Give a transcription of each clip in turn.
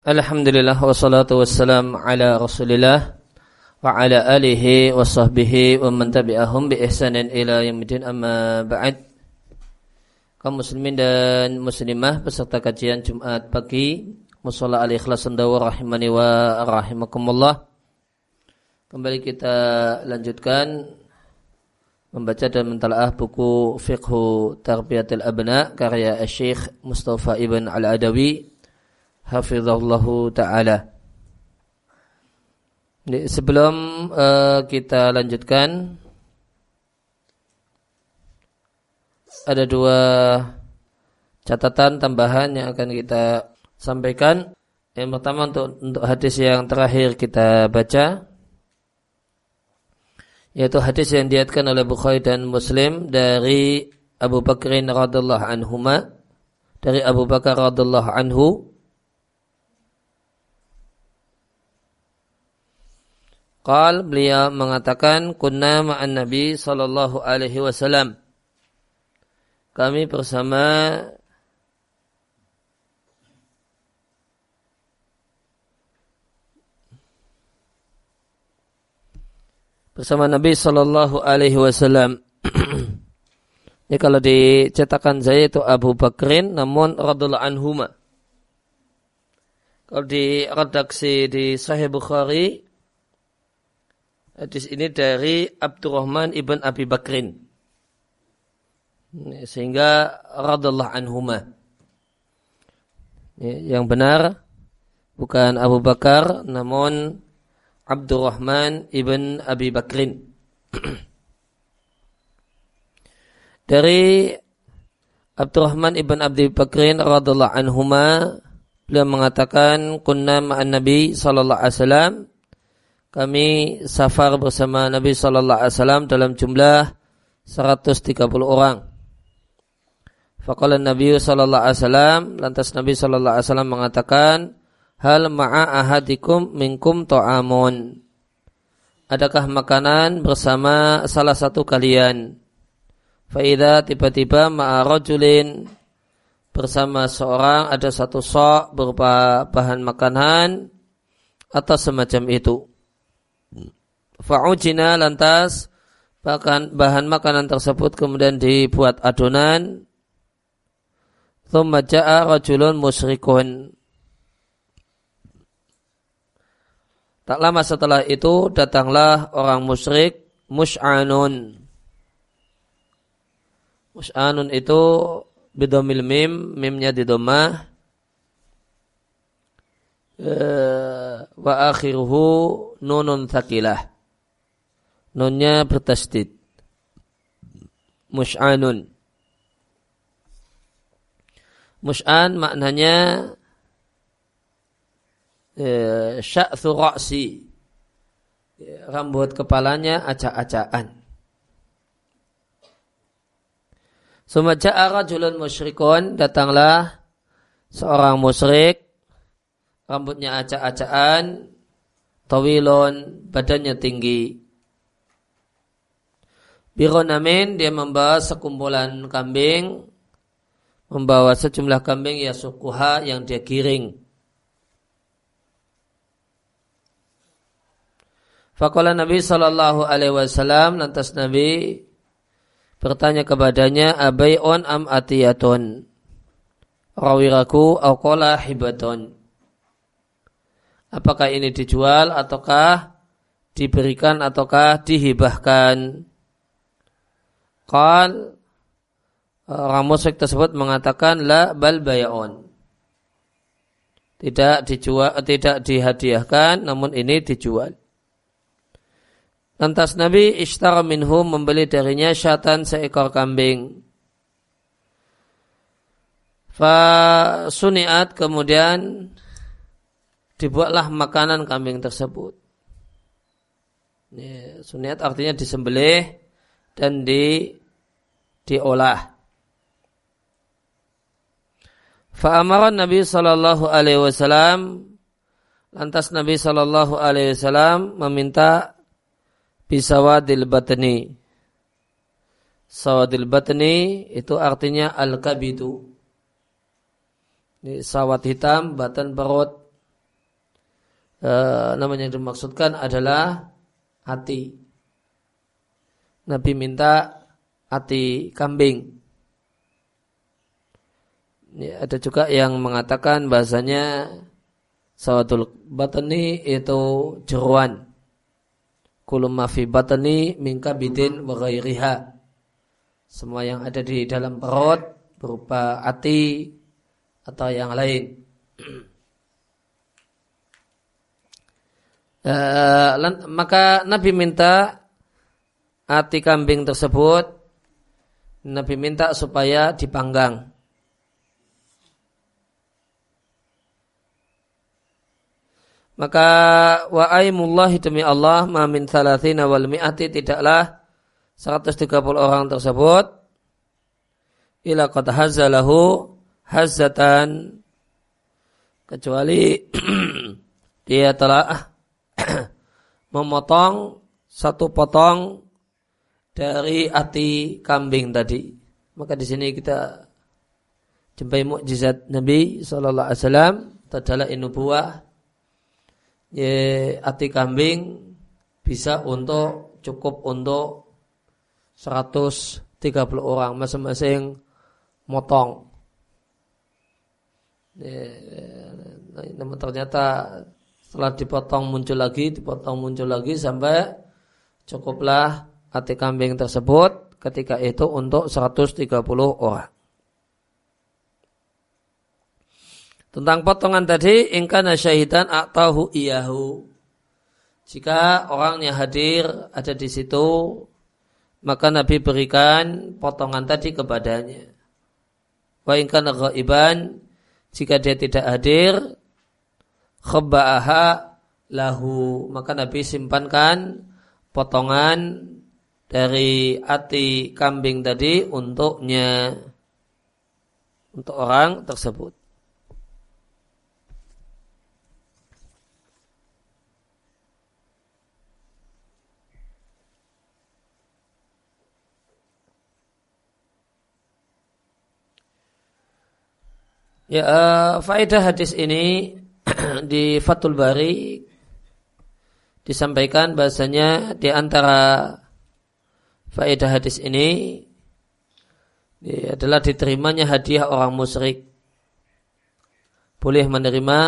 Alhamdulillah wassalatu wassalam ala rasulillah wa ala alihi wa sahbihi wa man tabi'ahum bi ihsanin ila amma ba'd. Kaum muslimin dan muslimah peserta kajian Jumat pagi Musalla al ikhlas sendawa rahimani wa rahimakumullah. Kembali kita lanjutkan membaca dan mentalaah buku Fiqhu Tarbiyatil Abna karya Syekh Mustafa Ibn Al-Adawi hafizallahu taala. Sebelum uh, kita lanjutkan ada dua catatan tambahan yang akan kita sampaikan. Yang pertama untuk untuk hadis yang terakhir kita baca yaitu hadis yang diatkan oleh Bukhari dan Muslim dari Abu Bakrin radhiallahu anhuma dari Abu Bakar radhiallahu anhu Qal beliau mengatakan kunna ma'an Nabi sallallahu alaihi wasallam. Kami bersama bersama Nabi sallallahu alaihi wasallam. Ini kalau dicetakan saya itu Abu Bakrin namun radhiallahu anhuma. Kalau di redaksi di Sahih Bukhari Hadis ini dari Abdurrahman ibn Abi Bakrin. Sehingga radallahu anhuma. Yang benar bukan Abu Bakar namun Abdurrahman ibn Abi Bakrin. Dari Abdurrahman ibn Abi Bakrin radallahu anhuma beliau mengatakan kunna ma'an Nabi sallallahu alaihi wasallam kami safar bersama Nabi Sallallahu Alaihi Wasallam dalam jumlah 130 orang. Faqala Nabi Sallallahu Alaihi Wasallam lantas Nabi Sallallahu Alaihi Wasallam mengatakan hal ma'a ahadikum minkum to'amun. Adakah makanan bersama salah satu kalian? Faida tiba-tiba ma'a rajulin bersama seorang ada satu sok berupa bahan makanan atau semacam itu. Fa'ujina lantas bahkan bahan makanan tersebut kemudian dibuat adonan. Thumma ja'a rajulun musyrikun. Tak lama setelah itu datanglah orang musyrik mus'anun. Mus'anun itu bidomil mim, mimnya di domah. Eh, wa akhiruhu nunun thakilah. Nunnya bertasdid. Mus'anun. Mus'an maknanya eh, sya'thu ra'si. Rambut kepalanya acak-acakan. Sumaja'a rajulun musyrikun datanglah seorang musyrik rambutnya acak-acakan tawilon badannya tinggi Bironamin dia membawa sekumpulan kambing, membawa sejumlah kambing ya sukuha yang dia giring. Fakola Nabi Shallallahu Alaihi Wasallam lantas Nabi bertanya kepadanya abayun am atiyatun rawiraku aukola hibaton. Apakah ini dijual ataukah diberikan ataukah dihibahkan? Qal orang musyrik tersebut mengatakan la bal bayaon. Tidak dijual, tidak dihadiahkan, namun ini dijual. Lantas Nabi ishtara minhum membeli darinya syatan seekor kambing. Fa suniat kemudian dibuatlah makanan kambing tersebut. Ya, suniat artinya disembelih dan di diolah. Fa'amaran Nabi Sallallahu Alaihi Wasallam lantas Nabi Sallallahu Alaihi Wasallam meminta bisawadil batni. Sawadil batni itu artinya al-kabidu. Ini sawat hitam, batan perut. E, namanya yang dimaksudkan adalah hati. Nabi minta hati kambing. Ya, ada juga yang mengatakan bahasanya sawatul batani itu jeruan. Kulum mafi batani mingka bidin wa. Semua yang ada di dalam perut berupa hati atau yang lain. Uh, maka Nabi minta hati kambing tersebut Nabi minta supaya dipanggang. Maka wa aimullahi demi Allah ma min thalathina wal mi'ati tidaklah 130 orang tersebut ila qad hazalahu hazatan kecuali dia telah memotong satu potong dari hati kambing tadi. Maka di sini kita jumpai mukjizat Nabi Shallallahu Alaihi Wasallam adalah inubuah ya, hati kambing bisa untuk cukup untuk 130 orang masing-masing motong. Ya, namun ternyata setelah dipotong muncul lagi, dipotong muncul lagi sampai cukuplah hati kambing tersebut ketika itu untuk 130 orang. Tentang potongan tadi, ingkana syahidan atahu iyahu. Jika orang yang hadir ada di situ, maka Nabi berikan potongan tadi kepadanya. Wa ingkana ghaiban, jika dia tidak hadir, khabba'aha lahu. Maka Nabi simpankan potongan dari hati kambing tadi untuknya untuk orang tersebut. Ya, uh, faedah hadis ini di Fathul Bari disampaikan bahasanya di antara faedah hadis ini adalah diterimanya hadiah orang musyrik. Boleh menerima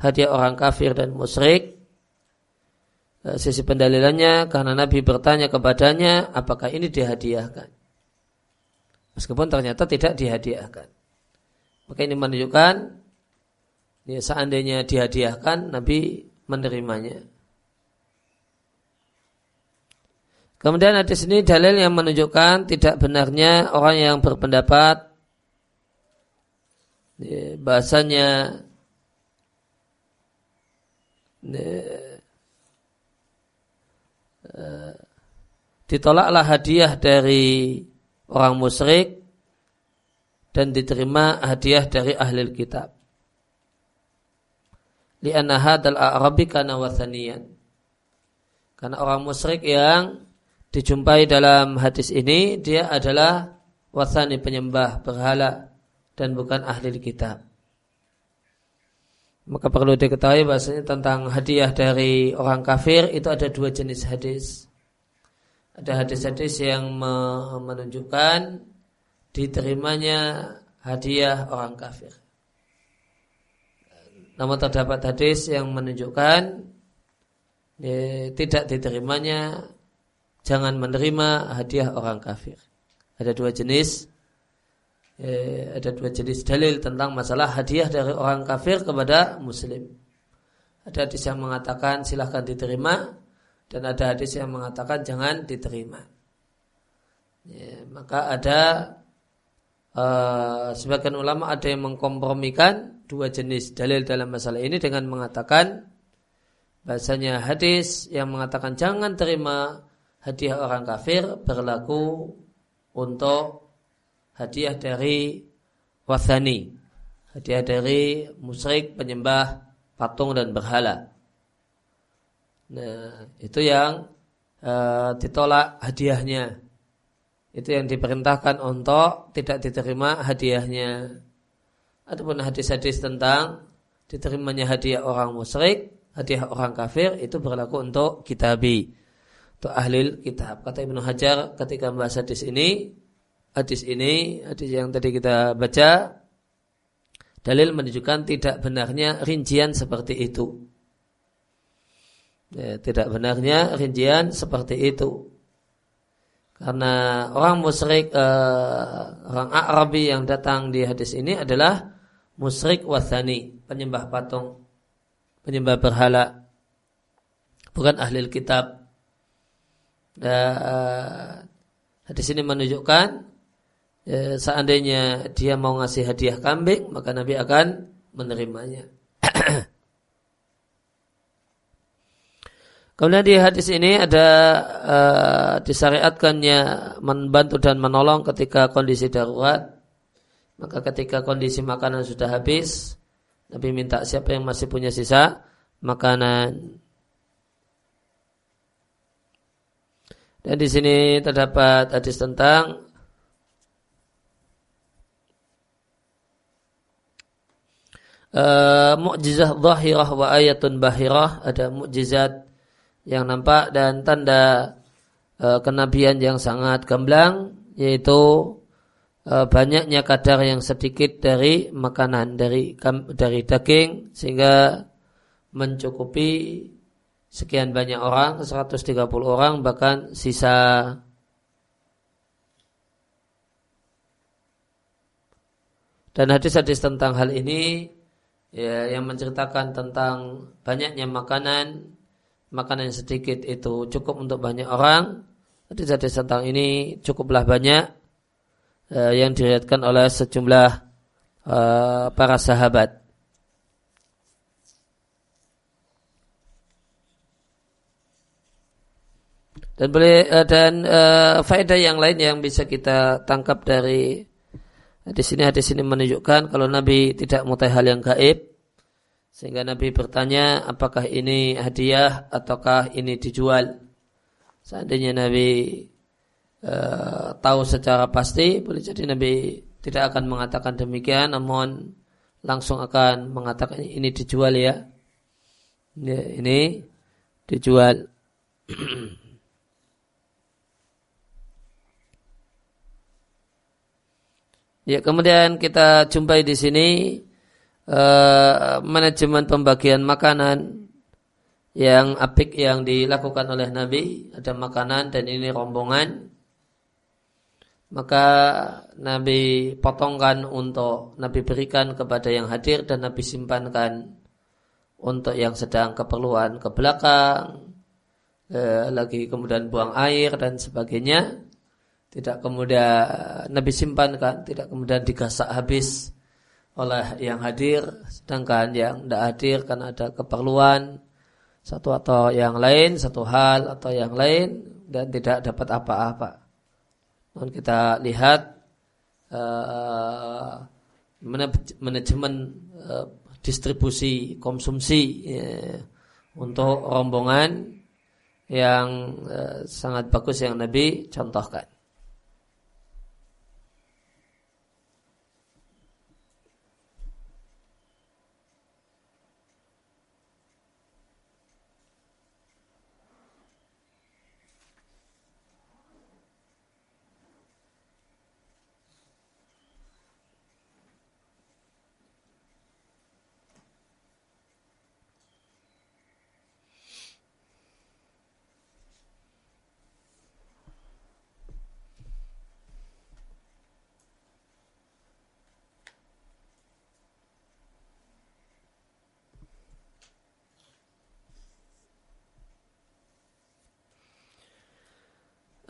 hadiah orang kafir dan musyrik. Eh, sisi pendalilannya karena Nabi bertanya kepadanya apakah ini dihadiahkan. Meskipun ternyata tidak dihadiahkan. Maka ini menunjukkan ya, seandainya dihadiahkan Nabi menerimanya. Kemudian ada sini dalil yang menunjukkan tidak benarnya orang yang berpendapat ya, bahasanya ya, uh, ditolaklah hadiah dari orang musyrik dan diterima hadiah dari ahli kitab. Lianna hadal a'rabi kana wathaniyan. Karena orang musyrik yang dijumpai dalam hadis ini dia adalah wathani penyembah berhala dan bukan ahli kitab. Maka perlu diketahui bahasanya tentang hadiah dari orang kafir itu ada dua jenis hadis. Ada hadis-hadis yang menunjukkan diterimanya hadiah orang kafir. Namun terdapat hadis yang menunjukkan ya, tidak diterimanya jangan menerima hadiah orang kafir. Ada dua jenis ya, ada dua jenis dalil tentang masalah hadiah dari orang kafir kepada muslim. Ada hadis yang mengatakan silahkan diterima dan ada hadis yang mengatakan jangan diterima. Ya, maka ada uh, sebagian ulama ada yang mengkompromikan dua jenis dalil dalam masalah ini dengan mengatakan bahasanya hadis yang mengatakan jangan terima hadiah orang kafir berlaku untuk hadiah dari wasani hadiah dari musyrik penyembah patung dan berhala nah itu yang uh, ditolak hadiahnya itu yang diperintahkan untuk tidak diterima hadiahnya. Adapun hadis-hadis tentang diterimanya hadiah orang musyrik hadiah orang kafir itu berlaku untuk kitabi. Untuk ahli kitab. Kata Ibnu Hajar ketika membahas hadis ini hadis ini hadis yang tadi kita baca dalil menunjukkan tidak benarnya rincian seperti itu. Ya, tidak benarnya rincian seperti itu. Karena orang musyrik uh, orang Arabi yang datang di hadis ini adalah musyrik wasani, penyembah patung, penyembah berhala. Bukan ahli kitab. Dan uh, hadis ini menunjukkan uh, seandainya dia mau ngasih hadiah kambing, maka Nabi akan menerimanya. Kemudian di hadis ini ada uh, disyariatkannya membantu dan menolong ketika kondisi darurat. Maka ketika kondisi makanan sudah habis, Nabi minta siapa yang masih punya sisa makanan. Dan di sini terdapat hadis tentang uh, mukjizah zahirah wa ayatun bahirah, ada mukjizat yang nampak dan tanda e, kenabian yang sangat gamblang yaitu banyaknya kadar yang sedikit dari makanan dari dari daging sehingga mencukupi sekian banyak orang 130 orang bahkan sisa dan hadis-hadis tentang hal ini ya, yang menceritakan tentang banyaknya makanan makanan yang sedikit itu cukup untuk banyak orang. Hadis-hadis tentang ini cukuplah banyak uh, yang diriatkan oleh sejumlah uh, para sahabat. Dan boleh uh, dan uh, faedah yang lain yang bisa kita tangkap dari di sini hadis ini menunjukkan kalau Nabi tidak mutai hal yang gaib, sehingga Nabi bertanya apakah ini hadiah ataukah ini dijual. Seandainya Nabi e, tahu secara pasti, boleh jadi Nabi tidak akan mengatakan demikian, namun langsung akan mengatakan ini dijual ya. ya ini dijual. ya kemudian kita jumpai di sini uh, manajemen pembagian makanan yang apik yang dilakukan oleh Nabi ada makanan dan ini rombongan maka Nabi potongkan untuk Nabi berikan kepada yang hadir dan Nabi simpankan untuk yang sedang keperluan ke belakang eh, lagi kemudian buang air dan sebagainya tidak kemudian Nabi simpankan tidak kemudian digasak habis oleh yang hadir, sedangkan yang tidak hadir karena ada keperluan satu atau yang lain, satu hal atau yang lain dan tidak dapat apa-apa. Dan kita lihat uh, manajemen uh, distribusi konsumsi ya, untuk rombongan yang sangat bagus yang Nabi contohkan.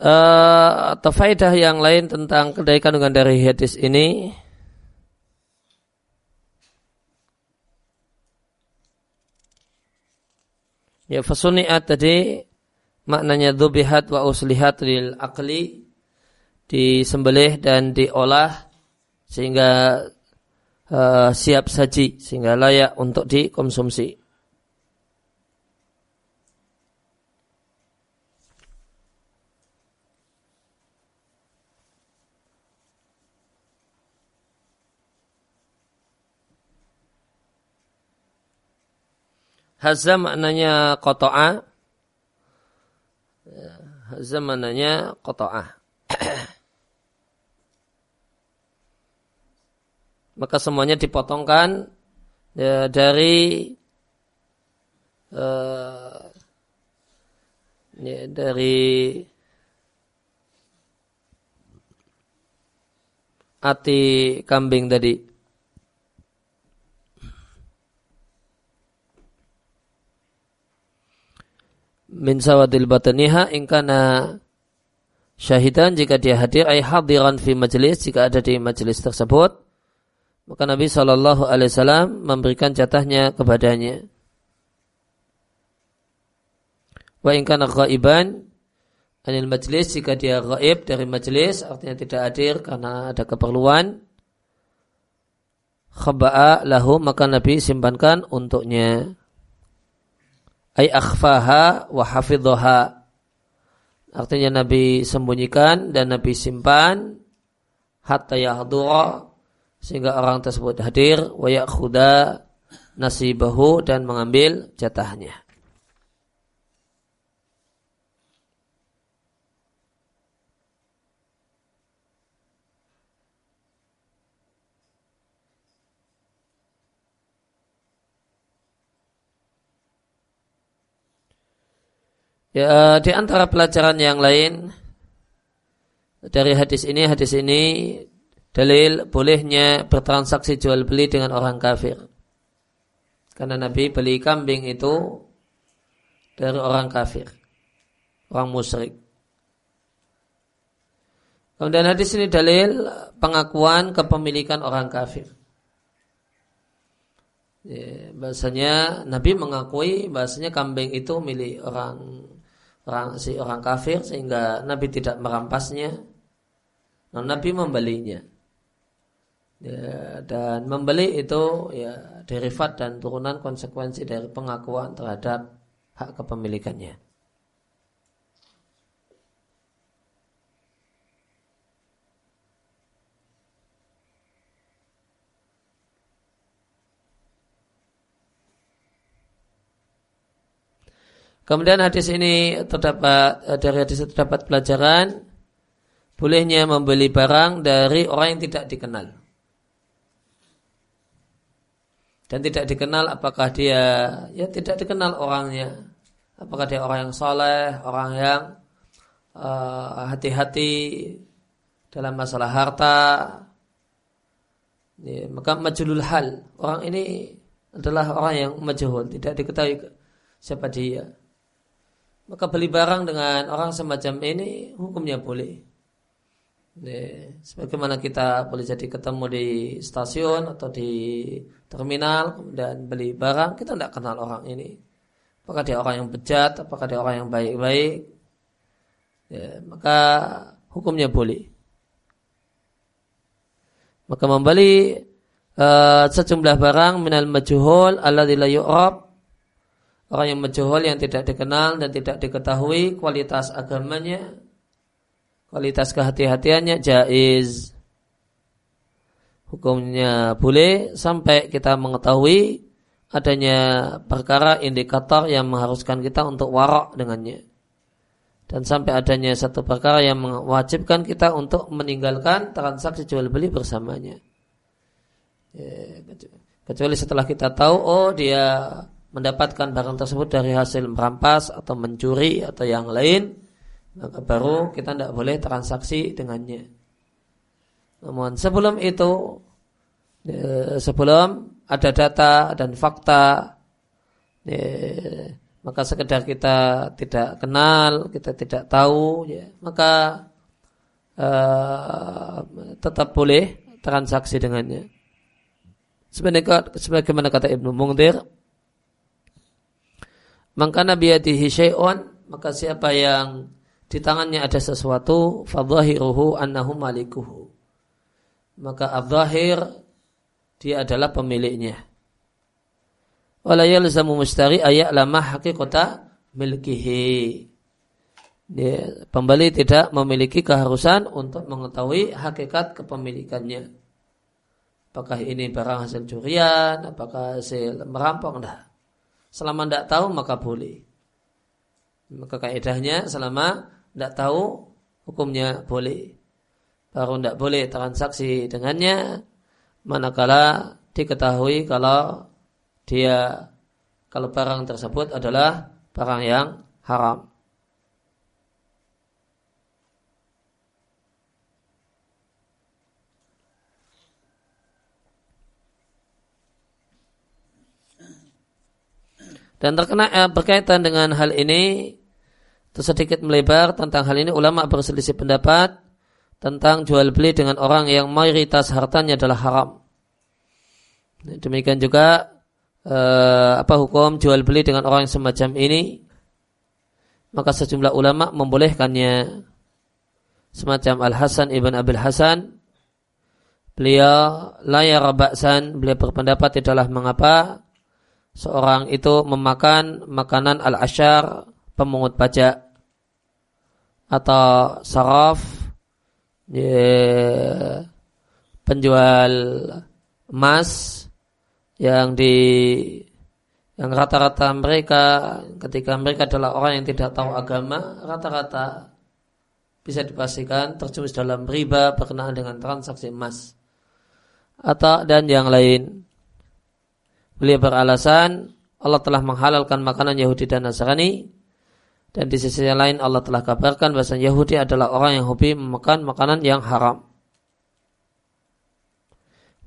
Uh, atau faedah yang lain tentang kedai kandungan dari hadis ini ya fasuniat tadi maknanya dubihat wa uslihat lil akli disembelih dan diolah sehingga uh, siap saji sehingga layak untuk dikonsumsi. Hazza maknanya kotoa. Hazza maknanya kotoa. Maka semuanya dipotongkan ya, dari uh, ya, dari ati kambing tadi. Min sawadil bataniha ingkana syahidan jika dia hadir ay hadiran fi majlis jika ada di majlis tersebut maka Nabi Shallallahu Alaihi Wasallam memberikan jatahnya kepadanya. Wa ingkana ghaiban anil majlis jika dia gaib dari majlis artinya tidak hadir karena ada keperluan khaba'a lahu maka Nabi simpankan untuknya ay akhfaha wa hafidhaha artinya Nabi sembunyikan dan Nabi simpan. Hatta yahdura sehingga orang tersebut hadir. Wa ya'khudha nasibahu dan mengambil jatahnya Ya, di antara pelajaran yang lain dari hadis ini, hadis ini dalil bolehnya bertransaksi jual beli dengan orang kafir. Karena Nabi beli kambing itu dari orang kafir, orang musyrik. Kemudian hadis ini dalil pengakuan kepemilikan orang kafir. Ya, bahasanya Nabi mengakui bahasanya kambing itu milik orang orang si orang kafir sehingga Nabi tidak merampasnya. Nah, Nabi membelinya. Ya, dan membeli itu ya derivat dan turunan konsekuensi dari pengakuan terhadap hak kepemilikannya. Kemudian hadis ini terdapat eh, dari hadis terdapat pelajaran bolehnya membeli barang dari orang yang tidak dikenal. Dan tidak dikenal apakah dia ya tidak dikenal orangnya. Apakah dia orang yang soleh, orang yang uh, hati-hati dalam masalah harta. Ya, maka majulul hal. Orang ini adalah orang yang majhul, tidak diketahui siapa dia. Maka beli barang dengan orang semacam ini hukumnya boleh. Sebagaimana kita boleh jadi ketemu di stasiun atau di terminal kemudian beli barang kita tidak kenal orang ini. Apakah dia orang yang bejat, apakah dia orang yang baik-baik? Ya, maka hukumnya boleh. Maka membeli uh, sejumlah barang minal majhul alladzi la yu'rab Orang yang menjuhul yang tidak dikenal dan tidak diketahui kualitas agamanya, kualitas kehati-hatiannya jaiz. Hukumnya boleh sampai kita mengetahui adanya perkara indikator yang mengharuskan kita untuk warok dengannya. Dan sampai adanya satu perkara yang mewajibkan kita untuk meninggalkan transaksi jual beli bersamanya. Ya, kecuali setelah kita tahu, oh dia mendapatkan barang tersebut dari hasil merampas atau mencuri atau yang lain, maka baru kita tidak boleh transaksi dengannya. Namun sebelum itu, ya, sebelum ada data dan fakta, ya, maka sekedar kita tidak kenal, kita tidak tahu, ya, maka uh, tetap boleh transaksi dengannya. Sebagaimana kata Ibnu Mungdir, maka Nabi yadihi syai'un maka siapa yang di tangannya ada sesuatu fadhahiruhu annahu malikuhu. Maka adzahir dia adalah pemiliknya. Wala yalzamu mustari ayat lama haqiqata milkihi. Dia, pembeli tidak memiliki keharusan untuk mengetahui hakikat kepemilikannya. Apakah ini barang hasil curian apakah hasil merampok enggak Selama tidak tahu maka boleh. Maka kaidahnya selama tidak tahu hukumnya boleh. Baru tidak boleh transaksi dengannya manakala diketahui kalau dia kalau barang tersebut adalah barang yang haram. Dan terkena eh, berkaitan dengan hal ini sedikit melebar tentang hal ini ulama berselisih pendapat tentang jual beli dengan orang yang mayoritas hartanya adalah haram. Demikian juga eh, apa hukum jual beli dengan orang yang semacam ini? Maka sejumlah ulama membolehkannya. Semacam Al Hasan ibn Abil Hasan, beliau layar baksan, beliau berpendapat tidaklah mengapa seorang itu memakan makanan al-asyar pemungut pajak atau saraf ya, penjual emas yang di yang rata-rata mereka ketika mereka adalah orang yang tidak tahu agama rata-rata bisa dipastikan terjumus dalam riba berkenaan dengan transaksi emas. Atau dan yang lain Beliau beralasan Allah telah menghalalkan makanan Yahudi dan Nasrani dan di sisi lain Allah telah kabarkan bahwa Yahudi adalah orang yang hobi memakan makanan yang haram.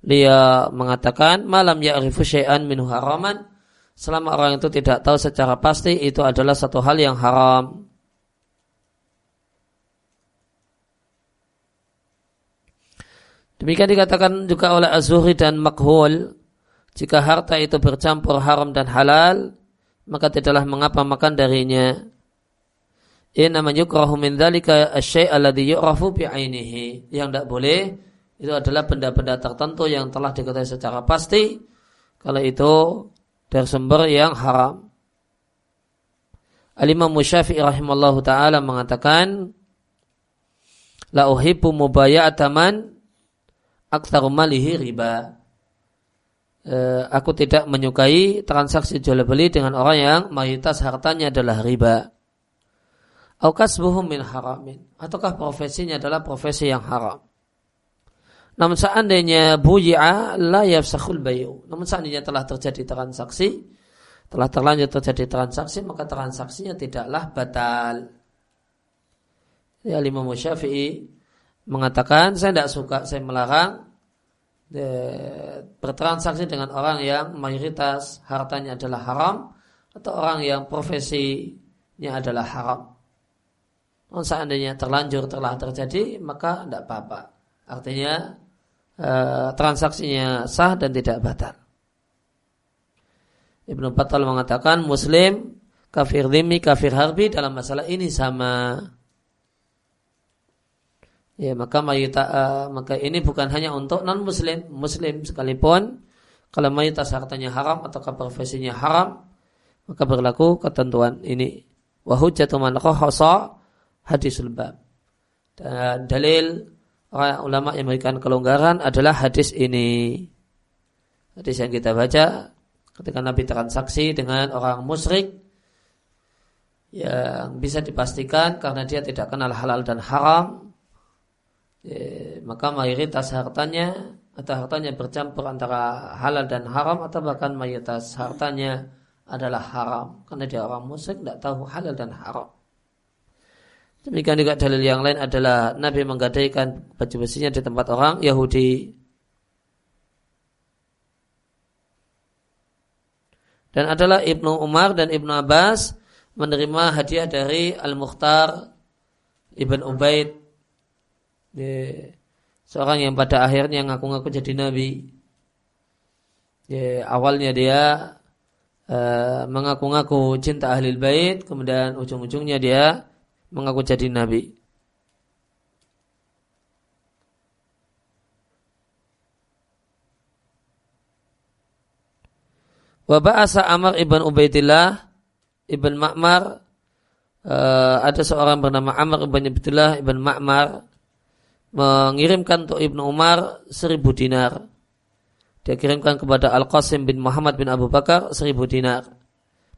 Dia mengatakan malam ya'rifu syai'an minhu haraman selama orang itu tidak tahu secara pasti itu adalah satu hal yang haram. Demikian dikatakan juga oleh Az-Zuhri dan Makhul jika harta itu bercampur haram dan halal, maka tidaklah mengapa makan darinya. Ini namanya yukrahu min dhalika asyai' alladhi yu'rafu bi'ainihi. Yang tidak boleh, itu adalah benda-benda tertentu yang telah diketahui secara pasti, kalau itu dari sumber yang haram. Al-Imam Musyafi'i rahimallahu ta'ala mengatakan, La uhibbu mubaya'ataman aktaru malihi riba eh, aku tidak menyukai transaksi jual beli dengan orang yang mayoritas hartanya adalah riba. Aukasbuhum min haramin. Ataukah profesinya adalah profesi yang haram. Namun seandainya buyi'a la yafsakhul bayu. Namun seandainya telah terjadi transaksi, telah terlanjur terjadi transaksi, maka transaksinya tidaklah batal. Ya, Imam Syafi'i mengatakan, saya tidak suka, saya melarang bertransaksi dengan orang yang mayoritas hartanya adalah haram atau orang yang profesinya adalah haram. Kalau seandainya terlanjur telah terjadi maka tidak apa-apa. Artinya e, transaksinya sah dan tidak batal. Ibnu Battal mengatakan Muslim kafir dimi kafir harbi dalam masalah ini sama ya maka mayita, uh, maka ini bukan hanya untuk non muslim muslim sekalipun. Kalau mayoritas hartanya haram atau profesinya haram maka berlaku ketentuan ini. Wahujatu man khassa hadisul bab. Dan dalil orang ulama yang memberikan kelonggaran adalah hadis ini. Hadis yang kita baca ketika Nabi transaksi dengan orang musyrik yang bisa dipastikan karena dia tidak kenal halal dan haram ya, maka mayoritas hartanya atau hartanya bercampur antara halal dan haram atau bahkan mayoritas hartanya adalah haram karena dia orang musyrik tidak tahu halal dan haram. Demikian juga dalil yang lain adalah Nabi menggadaikan baju besinya di tempat orang Yahudi. Dan adalah Ibnu Umar dan Ibnu Abbas menerima hadiah dari Al-Mukhtar Ibn Ubaid ya, seorang yang pada akhirnya ngaku-ngaku jadi nabi. Ya, awalnya dia uh, mengaku-ngaku cinta ahli bait, kemudian ujung-ujungnya dia mengaku jadi nabi. Wabah Amr ibn Ubaidillah ibn Ma'mar uh, ada seorang bernama Amr ibn Ubaidillah ibn Ma'mar mengirimkan untuk Ibnu Umar seribu dinar. Dia kirimkan kepada Al-Qasim bin Muhammad bin Abu Bakar seribu dinar.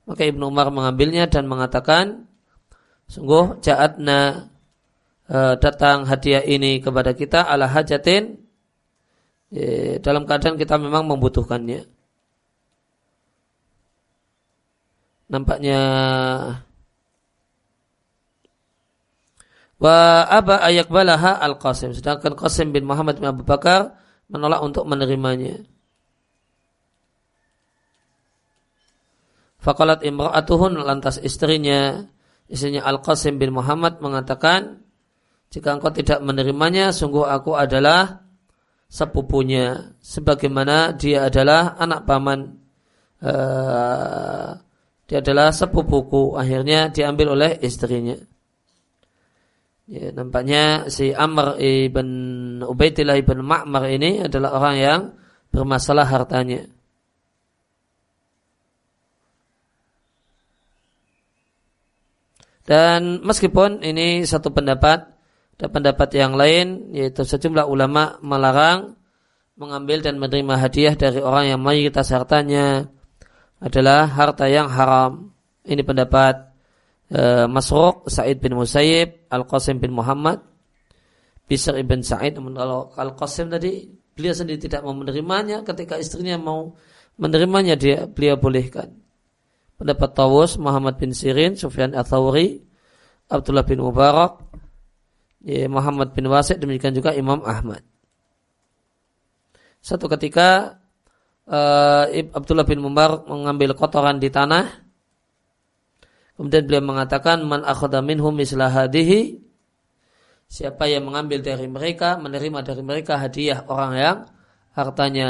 Maka Ibnu Umar mengambilnya dan mengatakan, sungguh ja'atna e, datang hadiah ini kepada kita ala hajatin e, dalam keadaan kita memang membutuhkannya. Nampaknya wa aba ayak balaha al Qasim sedangkan Qasim bin Muhammad bin Abu Bakar menolak untuk menerimanya. Fakalat imra'atuhun lantas istrinya, istrinya Al-Qasim bin Muhammad mengatakan, jika engkau tidak menerimanya, sungguh aku adalah sepupunya, sebagaimana dia adalah anak paman, uh, dia adalah sepupuku. Akhirnya diambil oleh istrinya. Ya, nampaknya si Amr ibn Ubaidillah ibn Ma'mar ini adalah orang yang bermasalah hartanya. Dan meskipun ini satu pendapat, ada pendapat yang lain, yaitu sejumlah ulama melarang mengambil dan menerima hadiah dari orang yang mayoritas hartanya adalah harta yang haram. Ini pendapat e, Masruq, Sa'id bin Musayyib, Al-Qasim bin Muhammad, Bisr ibn Sa'id. Kalau Al-Qasim tadi, beliau sendiri tidak mau menerimanya, ketika istrinya mau menerimanya, dia beliau bolehkan pendapat Tawus, Muhammad bin Sirin, Sufyan Athawri, Abdullah bin Mubarak, ya, Muhammad bin Wasid, demikian juga Imam Ahmad. Satu ketika uh, Abdullah bin Mubarak mengambil kotoran di tanah, kemudian beliau mengatakan, Man akhada minhum mislahadihi, siapa yang mengambil dari mereka, menerima dari mereka hadiah orang yang hartanya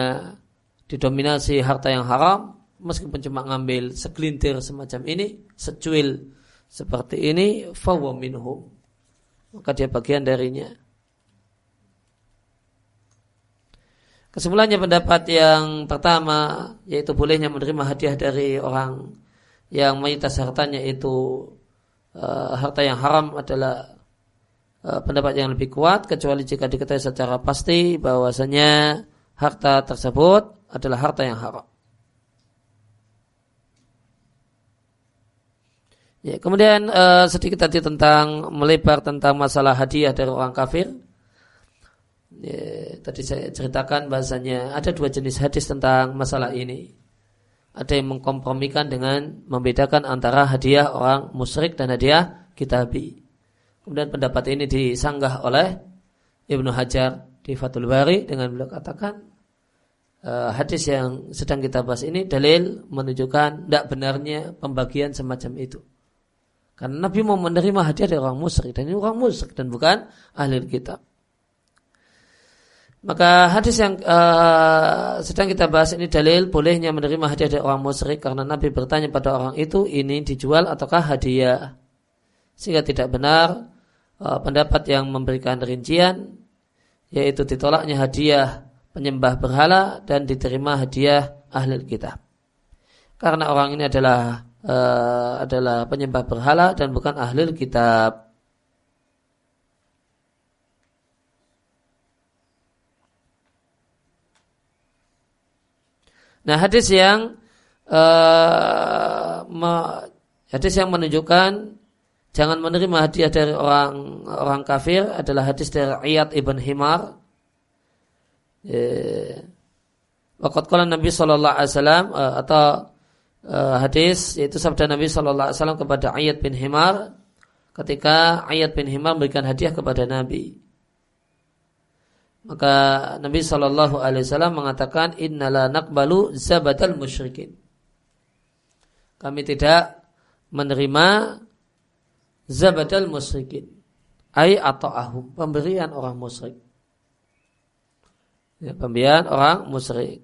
didominasi harta yang haram, meskipun cuma ngambil segelintir semacam ini, secuil seperti ini, fawa minhum. Maka dia bagian darinya. Kesimpulannya pendapat yang pertama yaitu bolehnya menerima hadiah dari orang yang mayoritas hartanya itu uh, harta yang haram adalah uh, pendapat yang lebih kuat kecuali jika diketahui secara pasti bahwasanya harta tersebut adalah harta yang haram. Ya, kemudian uh, sedikit tadi tentang melebar tentang masalah hadiah dari orang kafir. Ya, tadi saya ceritakan bahasanya ada dua jenis hadis tentang masalah ini. Ada yang mengkompromikan dengan membedakan antara hadiah orang musyrik dan hadiah kitabi. Kemudian pendapat ini disanggah oleh Ibnu Hajar di Fathul Bari dengan beliau katakan uh, hadis yang sedang kita bahas ini dalil menunjukkan tidak benarnya pembagian semacam itu. Karena Nabi mau menerima hadiah dari orang musyrik dan ini orang musyrik dan bukan ahli kitab. Maka hadis yang uh, sedang kita bahas ini dalil bolehnya menerima hadiah dari orang musyrik karena Nabi bertanya pada orang itu ini dijual ataukah hadiah. Sehingga tidak benar uh, pendapat yang memberikan rincian yaitu ditolaknya hadiah penyembah berhala dan diterima hadiah ahli kitab. Karena orang ini adalah uh, adalah penyembah berhala dan bukan ahli kitab. Nah hadis yang uh, me, hadis yang menunjukkan jangan menerima hadiah dari orang orang kafir adalah hadis dari Iyad ibn Himar. Waqat qala Nabi sallallahu alaihi wasallam uh, atau uh, hadis yaitu sabda Nabi Shallallahu Alaihi Wasallam kepada Ayat bin Himar ketika Ayat bin Himar memberikan hadiah kepada Nabi. Maka Nabi Shallallahu Alaihi Wasallam mengatakan Innala nakbalu zabatal musyrikin. Kami tidak menerima zabatal musyrikin. Ay atau ahum pemberian orang musyrik. Ya, pemberian orang musyrik.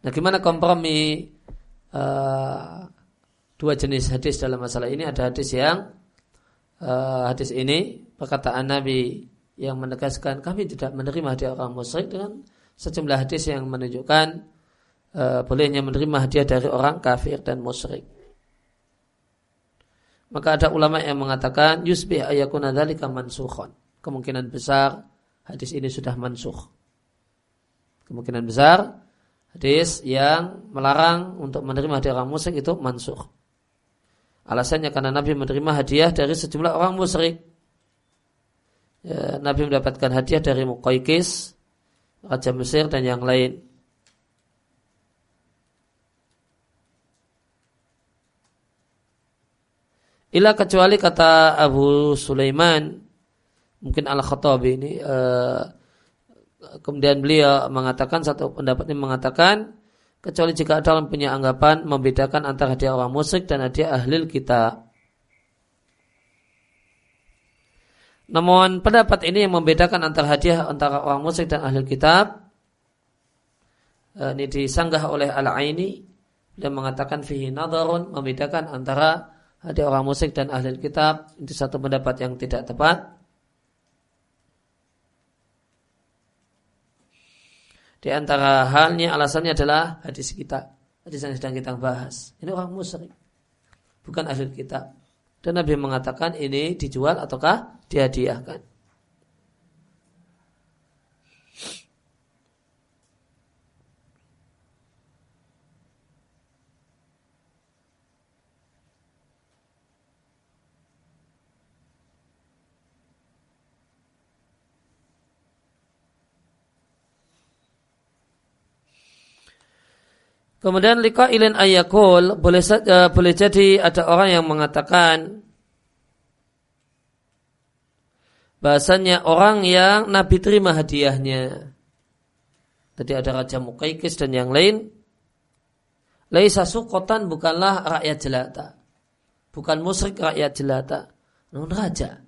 Nah, gimana kompromi uh, dua jenis hadis dalam masalah ini? Ada hadis yang uh, hadis ini perkataan Nabi yang menegaskan kami tidak menerima hadiah orang musyrik dengan sejumlah hadis yang menunjukkan uh, bolehnya menerima hadiah dari orang kafir dan musyrik. Maka ada ulama yang mengatakan yusbih ayakuna dzalika mansukhon. Kemungkinan besar hadis ini sudah mansuh. Kemungkinan besar Hadis yang melarang untuk menerima hadiah orang musyrik itu mansuh. Alasannya karena Nabi menerima hadiah dari sejumlah orang musyrik. Ya, Nabi mendapatkan hadiah dari Muqaykis, Raja Mesir dan yang lain. Ila kecuali kata Abu Sulaiman, mungkin Al-Khattabi ini, uh, kemudian beliau mengatakan, satu pendapat ini mengatakan, kecuali jika ada orang punya anggapan membedakan antara hadiah orang musyrik dan hadiah ahli kita. Namun pendapat ini yang membedakan antara hadiah antara orang musyrik dan ahli kitab eh, ini disanggah oleh Al-Aini dan mengatakan fihi nadarun membedakan antara ada orang musik dan ahli kitab itu satu pendapat yang tidak tepat. Di antara halnya alasannya adalah hadis kita, hadis yang sedang kita bahas. Ini orang musyrik, bukan ahli kitab. Dan Nabi mengatakan ini dijual ataukah dihadiahkan. Kemudian lika ilin ayakul boleh saja boleh jadi ada orang yang mengatakan bahasanya orang yang Nabi terima hadiahnya. Tadi ada Raja Mukaikis dan yang lain. Laisa sukotan bukanlah rakyat jelata. Bukan musyrik rakyat jelata. Namun raja.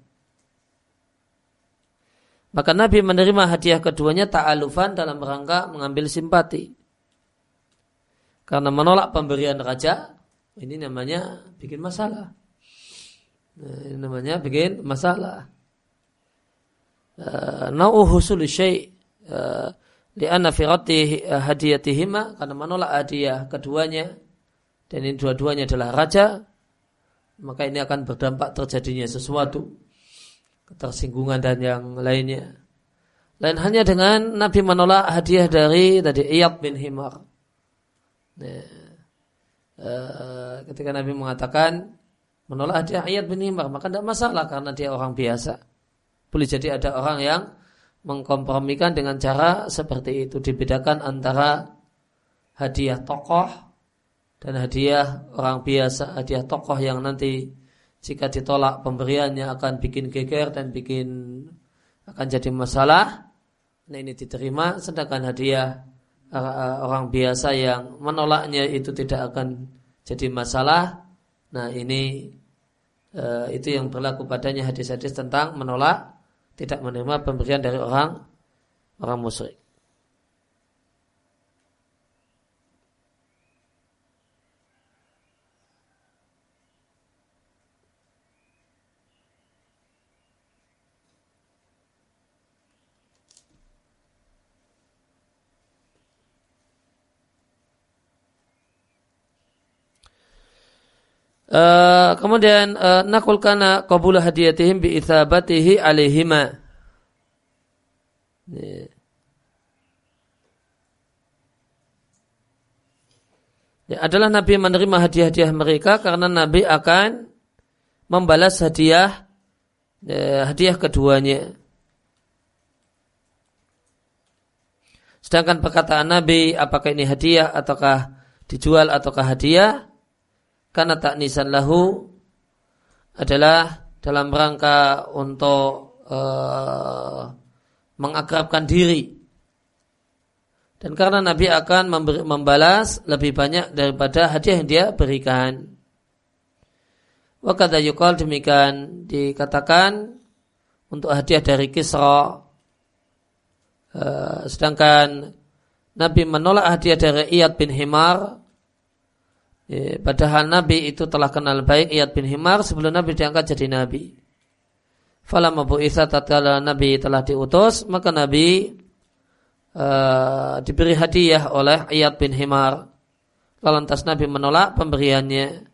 Maka Nabi menerima hadiah keduanya ta'alufan dalam rangka mengambil simpati. Karena menolak pemberian raja, ini namanya bikin masalah. Nah, ini namanya bikin masalah. Uh, Nau'u husul syai' uh, li'anna firati hadiyatihima karena menolak hadiah keduanya dan ini dua-duanya adalah raja maka ini akan berdampak terjadinya sesuatu ketersinggungan dan yang lainnya lain hanya dengan Nabi menolak hadiah dari tadi Iyad bin Himar Ya. Uh, ketika Nabi mengatakan menolak hadiah ayat Himar, maka tidak masalah karena dia orang biasa. Boleh jadi ada orang yang mengkompromikan dengan cara seperti itu. Dibedakan antara hadiah tokoh dan hadiah orang biasa. Hadiah tokoh yang nanti jika ditolak pemberiannya akan bikin geger dan bikin akan jadi masalah. Nah ini diterima. Sedangkan hadiah orang biasa yang menolaknya itu tidak akan jadi masalah. Nah ini uh, itu yang berlaku padanya hadis-hadis tentang menolak tidak menerima pemberian dari orang orang musyrik. Uh, kemudian uh, nakul kana qabul hadiyatihim bi ithabatihi alaihima. Ya, adalah Nabi menerima hadiah-hadiah mereka karena Nabi akan membalas hadiah ya, hadiah keduanya. Sedangkan perkataan Nabi apakah ini hadiah ataukah dijual ataukah hadiah karena taknisan lahu adalah dalam rangka untuk uh, mengakrabkan diri dan karena Nabi akan membalas lebih banyak daripada hadiah yang dia berikan. Wakata yukal demikian dikatakan untuk hadiah dari Kisra. Uh, sedangkan Nabi menolak hadiah dari Iyad bin Himar Ya, padahal Nabi itu telah kenal baik Iyad bin Himar sebelum Nabi diangkat jadi Nabi. Falamma bu'itha tatkala Nabi telah diutus, maka Nabi uh, diberi hadiah oleh Iyad bin Himar. Lantas Nabi menolak pemberiannya.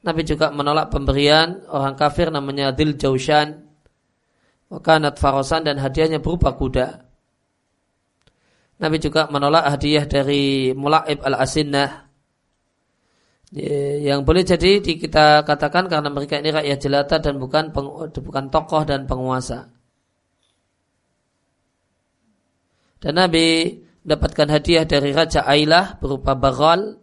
Nabi juga menolak pemberian orang kafir namanya Dil Jaushan. Wakanat farosan dan hadiahnya berupa kuda. Nabi juga menolak hadiah dari Mulaib al-Asinnah yang boleh jadi kita katakan karena mereka ini rakyat jelata dan bukan bukan tokoh dan penguasa. Dan Nabi mendapatkan hadiah dari Raja Ailah berupa bagal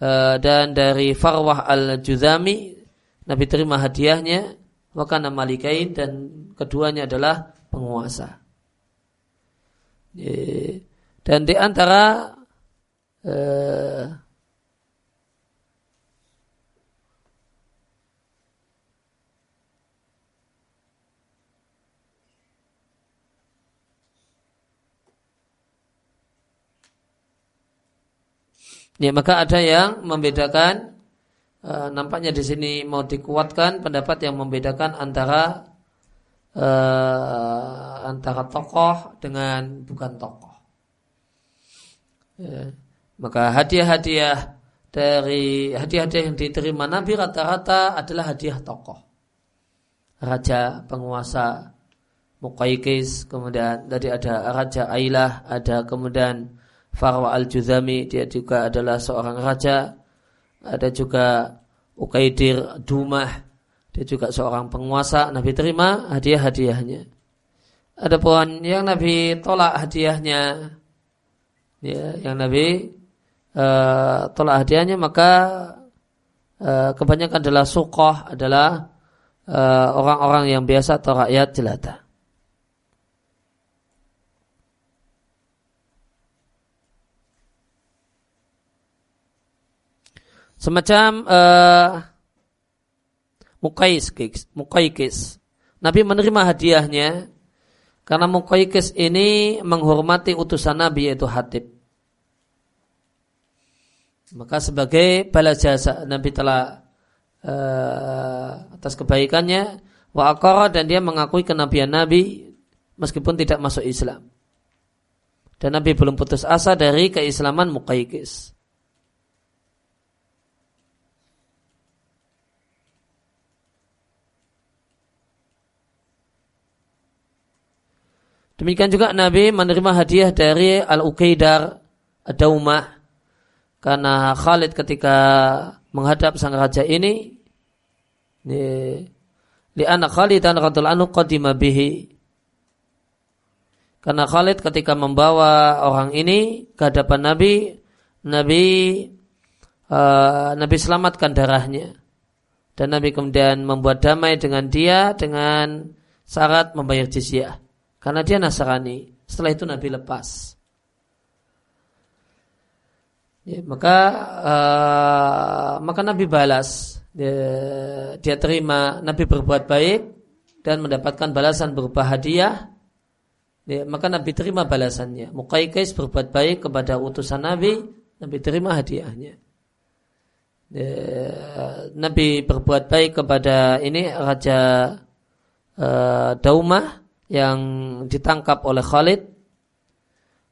eh, dan dari Farwah al-Juzami Nabi terima hadiahnya maka nama dan keduanya adalah penguasa. Dan di antara eh, Ya, maka ada yang membedakan e, nampaknya di sini mau dikuatkan pendapat yang membedakan antara e, antara tokoh dengan bukan tokoh. Ya, maka hadiah-hadiah dari hadiah-hadiah yang diterima Nabi rata-rata adalah hadiah tokoh. Raja, penguasa, Muqaykis, kemudian tadi ada Raja Ailah, ada kemudian Farwa al-Juzami dia juga adalah seorang raja. Ada juga Ukaidir Dumah dia juga seorang penguasa. Nabi terima hadiah-hadiahnya. Ada pun yang Nabi tolak hadiahnya. Ya, yang Nabi uh, tolak hadiahnya maka uh, kebanyakan adalah sukoh adalah eh, orang-orang uh, yang biasa atau rakyat jelata semacam uh, Muqais, Muqaikis. Nabi menerima hadiahnya karena Muqaikis ini menghormati utusan Nabi yaitu Hatib. Maka sebagai balas jasa Nabi telah uh, atas kebaikannya wa dan dia mengakui kenabian Nabi meskipun tidak masuk Islam. Dan Nabi belum putus asa dari keislaman Muqaikis. Demikian juga Nabi menerima hadiah dari Al-Uqaidar Daumah karena Khalid ketika menghadap sang raja ini li anak Khalid dan radul anu qadima bihi. Karena Khalid ketika membawa orang ini ke hadapan Nabi Nabi uh, Nabi selamatkan darahnya. Dan Nabi kemudian membuat damai dengan dia dengan syarat membayar jizyah karena dia Nasrani. Setelah itu Nabi lepas. Ya, maka uh, maka Nabi balas. Dia, dia terima Nabi berbuat baik dan mendapatkan balasan berupa hadiah. Ya, maka Nabi terima balasannya. Mukaikais berbuat baik kepada utusan Nabi, Nabi terima hadiahnya. Ya, Nabi berbuat baik kepada ini Raja uh, Daumah, yang ditangkap oleh Khalid.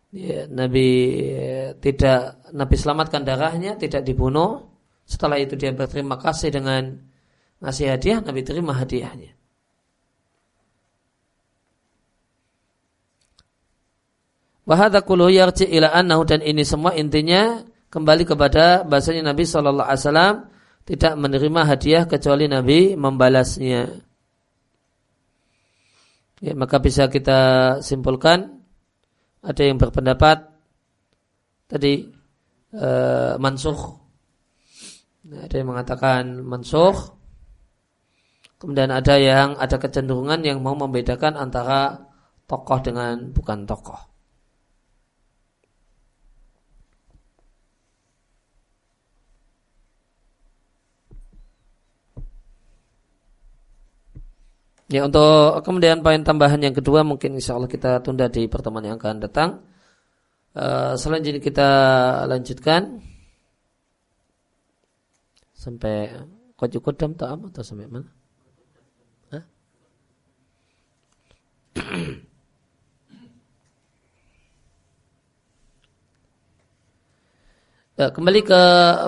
Ya, Nabi tidak Nabi selamatkan darahnya tidak dibunuh. Setelah itu dia berterima kasih dengan ngasih hadiah Nabi terima hadiahnya. Wahada yarji ila annahu dan ini semua intinya kembali kepada bahasanya Nabi Shallallahu Alaihi Wasallam tidak menerima hadiah kecuali Nabi membalasnya. Ya, maka bisa kita simpulkan ada yang berpendapat tadi e, mansuh. Nah, ada yang mengatakan mansuh. Kemudian ada yang ada kecenderungan yang mau membedakan antara tokoh dengan bukan tokoh. Ya untuk kemudian poin tambahan yang kedua mungkin insya Allah kita tunda di pertemuan yang akan datang. Uh, selanjutnya kita lanjutkan sampai kau kodam tak atau sampai mana? Ya, kembali ke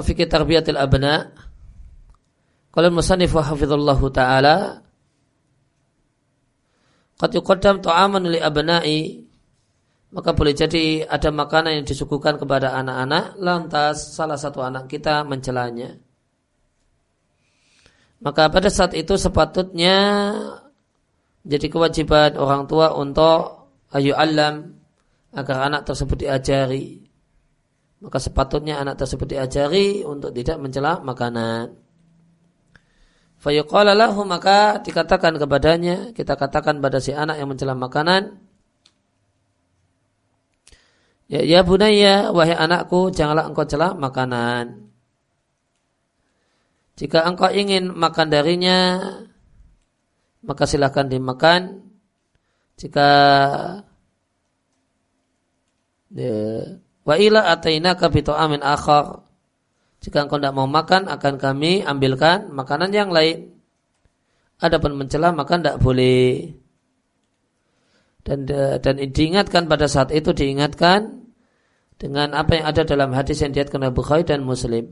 fikih tarbiyatil abna. Kalau musannif hafizallahu taala Qad yuqaddam ta'aman li abna'i maka boleh jadi ada makanan yang disuguhkan kepada anak-anak, lantas salah satu anak kita mencelanya. Maka pada saat itu sepatutnya jadi kewajiban orang tua untuk ayu alam agar anak tersebut diajari. Maka sepatutnya anak tersebut diajari untuk tidak mencela makanan. Fayuqala lahu maka dikatakan kepadanya, kita katakan pada si anak yang mencela makanan, Ya, ya bunaya, wahai anakku, janganlah engkau celak makanan. Jika engkau ingin makan darinya, maka silahkan dimakan. Jika ya, wa ila atainaka bi amin akhar. Jika engkau tidak mau makan, akan kami ambilkan makanan yang lain. Adapun mencela maka tidak boleh. Dan dan diingatkan pada saat itu diingatkan dengan apa yang ada dalam hadis yang diatkan Abu Bukhari dan Muslim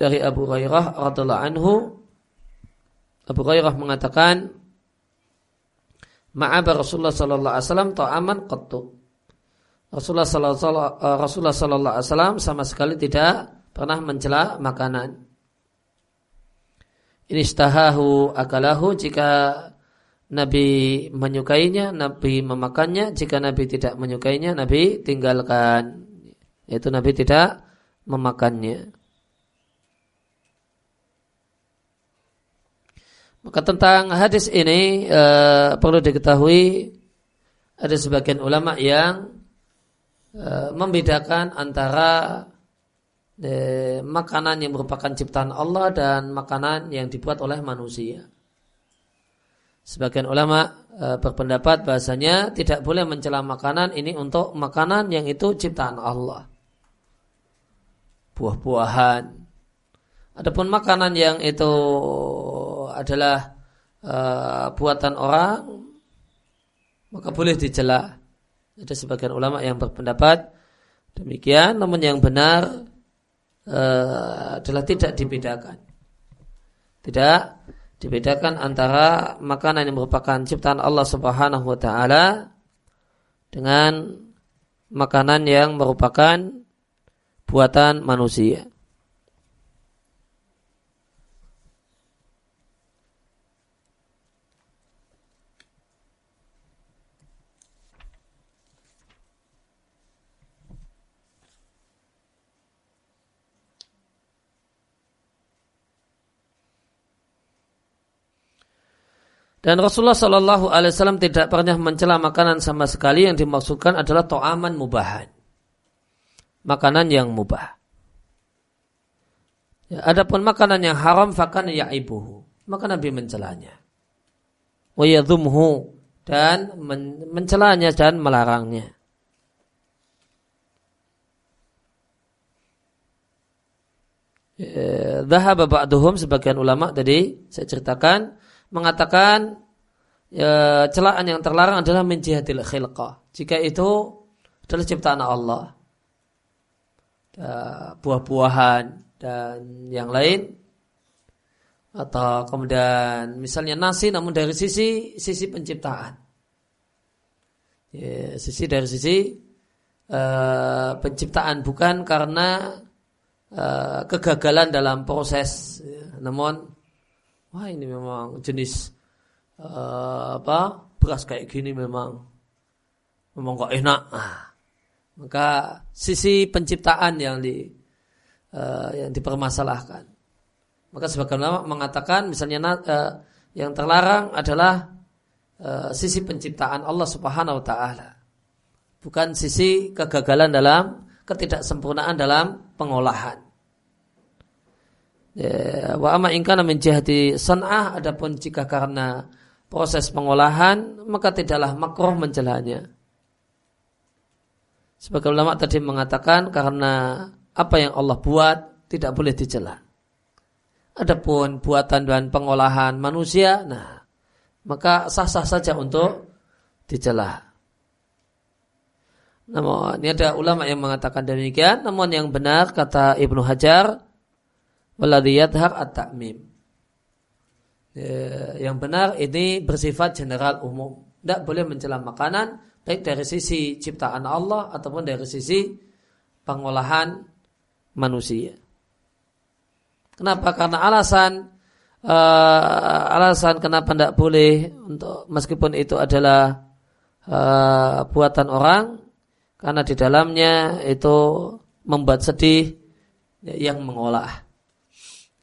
dari Abu Hurairah radhiallahu anhu Abu Hurairah mengatakan Ma'aba Rasulullah sallallahu alaihi wasallam ta'aman qattu Rasulullah sallallahu Rasulullah sallallahu alaihi wasallam sama sekali tidak pernah mencela makanan ini istahahu akalahu jika Nabi menyukainya, Nabi memakannya. Jika Nabi tidak menyukainya, Nabi tinggalkan. Yaitu Nabi tidak memakannya. Maka tentang hadis ini e, perlu diketahui ada sebagian ulama yang e, membedakan antara e, makanan yang merupakan ciptaan Allah dan makanan yang dibuat oleh manusia. Sebagian ulama e, berpendapat bahasanya tidak boleh mencela makanan ini untuk makanan yang itu ciptaan Allah. Buah-buahan. Adapun makanan yang itu adalah e, buatan orang, maka boleh dicela. Ada sebagian ulama yang berpendapat demikian, namun yang benar e, adalah tidak dibedakan. Tidak dibedakan antara makanan yang merupakan ciptaan Allah Subhanahu wa taala dengan makanan yang merupakan buatan manusia. Dan Rasulullah Shallallahu Alaihi Wasallam tidak pernah mencela makanan sama sekali yang dimaksudkan adalah to'aman mubahan. Makanan yang mubah. Ya, adapun makanan yang haram fakan ya ibuhu. Maka Nabi mencelanya. Wayadhumhu dan men mencelanya dan melarangnya. Dahaba ya, ba'duhum sebagian ulama tadi saya ceritakan mengatakan ya, celaan yang terlarang adalah menjihadil khilqah. Jika itu adalah ciptaan Allah. Buah-buahan dan yang lain atau kemudian misalnya nasi namun dari sisi sisi penciptaan ya, sisi dari sisi uh, penciptaan bukan karena uh, kegagalan dalam proses ya, namun wah ini memang jenis uh, apa beras kayak gini memang memang kok enak. Nah, maka sisi penciptaan yang di uh, yang dipermasalahkan. Maka sebagian ulama mengatakan misalnya uh, yang terlarang adalah uh, sisi penciptaan Allah Subhanahu wa taala. Bukan sisi kegagalan dalam ketidaksempurnaan dalam pengolahan. Ya, wa amma ingkana min jihati san'ah adapun jika karena proses pengolahan maka tidaklah makruh mencelanya. Sebagai ulama tadi mengatakan karena apa yang Allah buat tidak boleh dicela. Adapun buatan dan pengolahan manusia, nah maka sah-sah saja untuk dicela. Namun ini ada ulama yang mengatakan demikian, namun yang benar kata Ibnu Hajar Waladhi yadhar at-ta'mim. Ya, yang benar ini bersifat general umum. Tidak boleh mencela makanan baik dari sisi ciptaan Allah ataupun dari sisi pengolahan manusia. Kenapa? Karena alasan uh, alasan kenapa tidak boleh untuk meskipun itu adalah uh, buatan orang karena di dalamnya itu membuat sedih yang mengolah,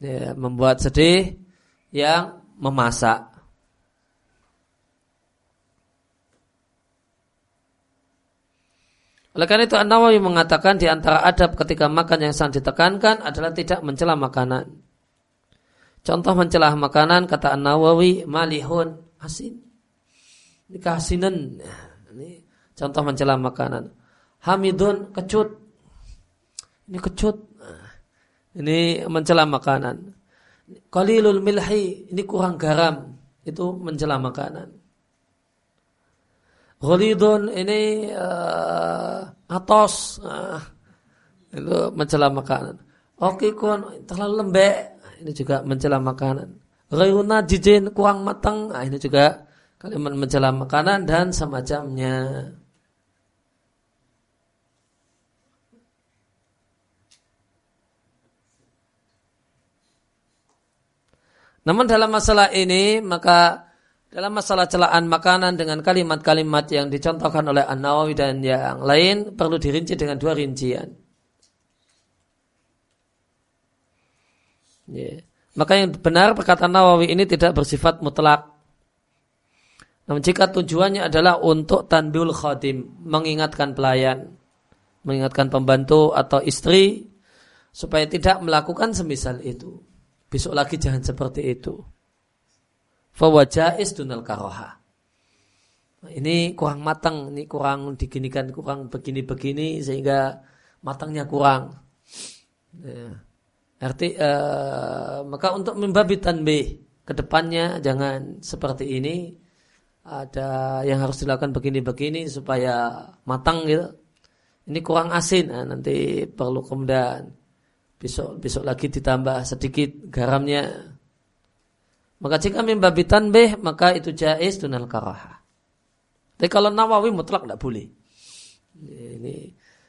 ya, membuat sedih yang memasak. Oleh karena itu An-Nawawi mengatakan di antara adab ketika makan yang sangat ditekankan adalah tidak mencela makanan. Contoh mencela makanan kata An-Nawawi malihun asin. Ini keasinan. Ini contoh mencela makanan. Hamidun kecut. Ini kecut. Ini mencela makanan. Qalilul milhi, ini kurang garam. Itu mencela makanan. Ghalidun ini uh, atos. Uh, itu mencela makanan. Oke kun terlalu lembek. Ini juga mencela makanan. Ghayuna jijin kurang matang. Nah, ini juga kalimat mencela makanan dan semacamnya. Namun dalam masalah ini maka dalam masalah celaan makanan dengan kalimat-kalimat yang dicontohkan oleh An-Nawawi dan yang lain perlu dirinci dengan dua rincian. Yeah. Maka yang benar perkataan Nawawi ini tidak bersifat mutlak. Namun jika tujuannya adalah untuk tanbul khadim, mengingatkan pelayan, mengingatkan pembantu atau istri supaya tidak melakukan semisal itu. Besok lagi jangan seperti itu. Fawajais dunal karoha. Ini kurang matang, ini kurang diginikan, kurang begini-begini sehingga matangnya kurang. Ya. Arti uh, maka untuk membabi tanbih ke depannya jangan seperti ini ada yang harus dilakukan begini-begini supaya matang gitu. Ini kurang asin, nah, nanti perlu kemudian besok besok lagi ditambah sedikit garamnya. Maka jika mimbabi tanbih maka itu jais dunal karaha. Tapi kalau Nawawi mutlak tidak boleh. Ini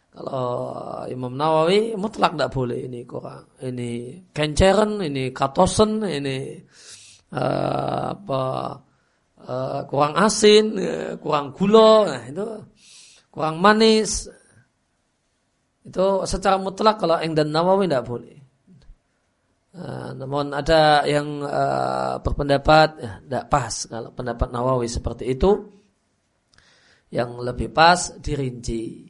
kalau Imam Nawawi mutlak tidak boleh ini kurang. Ini kenceran, ini katosen, ini uh, apa uh, kurang asin, uh, kurang gula, nah, itu kurang manis. Itu secara mutlak kalau Eng dan Nawawi tidak boleh. Uh, namun ada yang uh, berpendapat ya, tidak pas kalau pendapat Nawawi seperti itu. Yang lebih pas dirinci.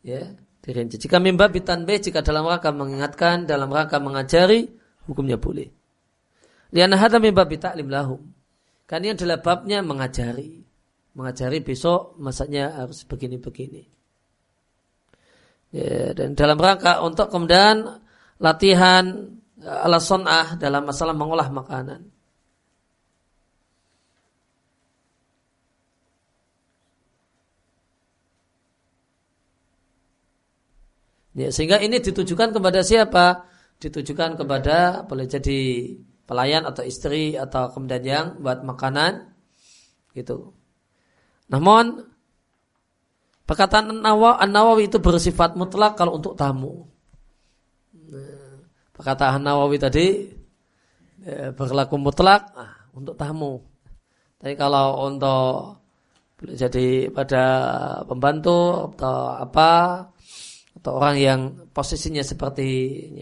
Ya, dirinci. Jika mimba bitanbih, jika dalam rangka mengingatkan, dalam rangka mengajari, hukumnya boleh. Liana hada mimba bitaklim lahum. Karena ini adalah babnya mengajari. Mengajari besok masaknya harus begini-begini. Ya, dan dalam rangka untuk kemudian latihan eh, ala son'ah dalam masalah mengolah makanan. Ya, sehingga ini ditujukan kepada siapa? Ditujukan kepada boleh jadi pelayan atau istri atau kemudian yang buat makanan gitu. Namun Perkataan An-Nawawi itu bersifat mutlak kalau untuk tamu. Nah, perkataan Nawawi tadi ya, berlaku mutlak nah, untuk tamu. Tapi kalau untuk boleh jadi pada pembantu atau apa atau orang yang posisinya seperti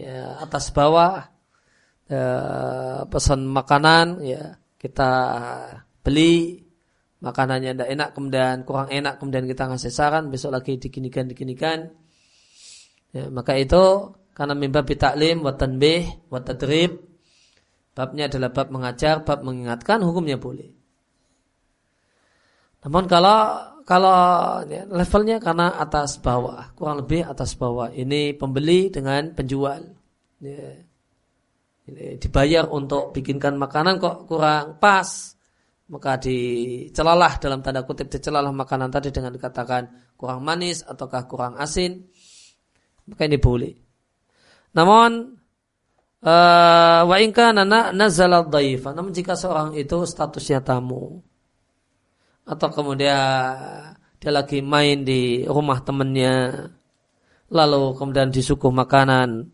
ya, atas bawah ya, pesan makanan ya kita beli makanannya tidak enak kemudian kurang enak kemudian kita ngasih saran besok lagi diginikan diginikan ya, maka itu karena mimba bitaklim wa tanbih wa tadrib babnya adalah bab mengajar bab mengingatkan hukumnya boleh. Namun kalau kalau ya, levelnya karena atas bawah kurang lebih atas bawah. Ini pembeli dengan penjual. Ya, ini dibayar untuk bikinkan makanan kok kurang pas maka dicelalah dalam tanda kutip dicelalah makanan tadi dengan dikatakan kurang manis ataukah kurang asin maka ini boleh namun uh, wa inka nana nazala namun jika seorang itu statusnya tamu atau kemudian dia lagi main di rumah temannya, lalu kemudian disuguh makanan,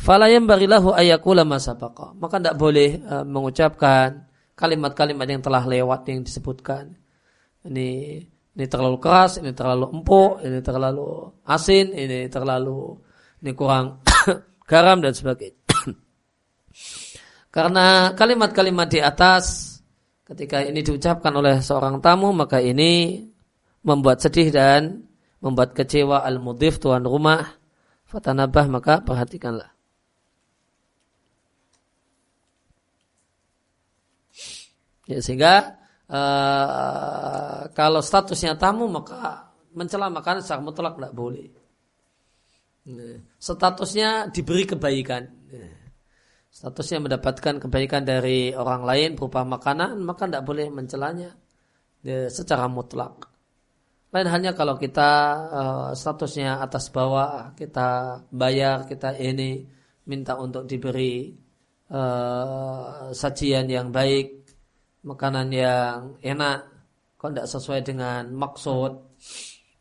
falayam barilahu ayakula masabaka. Maka tidak boleh uh, mengucapkan kalimat-kalimat yang telah lewat yang disebutkan. Ini ini terlalu keras, ini terlalu empuk, ini terlalu asin, ini terlalu ini kurang garam dan sebagainya. Karena kalimat-kalimat di atas ketika ini diucapkan oleh seorang tamu maka ini membuat sedih dan membuat kecewa al-mudif tuan rumah. Fatanabah maka perhatikanlah. Ya, sehingga uh, kalau statusnya tamu maka mencela makanan secara mutlak tidak boleh. Ya, statusnya diberi kebaikan. Ya statusnya mendapatkan kebaikan dari orang lain berupa makanan, maka tidak boleh mencelanya ya, secara mutlak. Lain halnya kalau kita uh, statusnya atas bawah, kita bayar, kita ini minta untuk diberi uh, sajian yang baik, makanan yang enak, kok tidak sesuai dengan maksud,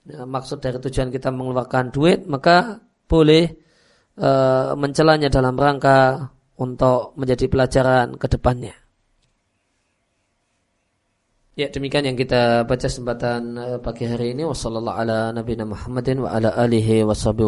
ya, maksud dari tujuan kita mengeluarkan duit, maka boleh uh, mencelanya dalam rangka untuk menjadi pelajaran ke depannya. Ya demikian yang kita baca kesempatan eh, pagi hari ini. Wasallallahu ala nabiyina Muhammadin wa ala alihi washabihi